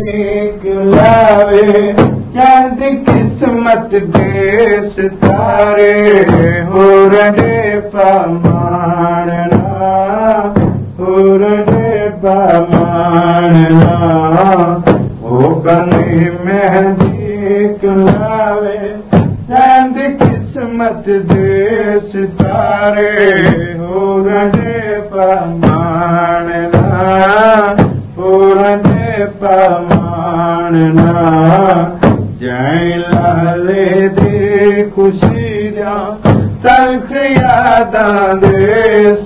लावे चंद किस्मत दे सितारे हो रे पमाणना हो रे पमाणना ओ कनी मेहंदी लावे चंद किस्मत दे सितारे हो रे पमाणना हो रे पमाणना जय लाले दे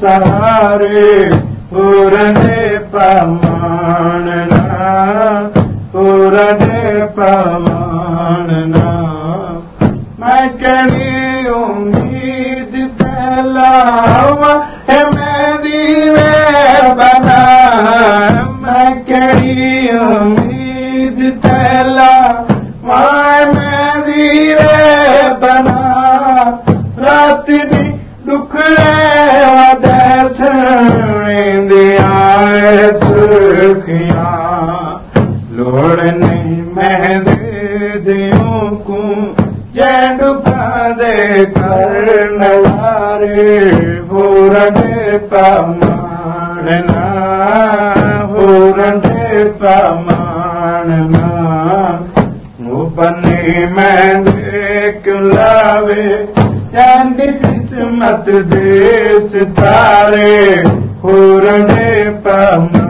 सहारे पूरने पमाणना पूरने पमाणना मैं कड़ी उम्मीद तलावा मैं रे बना रात सुखिया लोड़ मैं दे दियों को जय दुखा दे कर नवारे हो रे पमाणना बने मैं देख लावे। चांदी किस्मत दे सितारे हो रे पम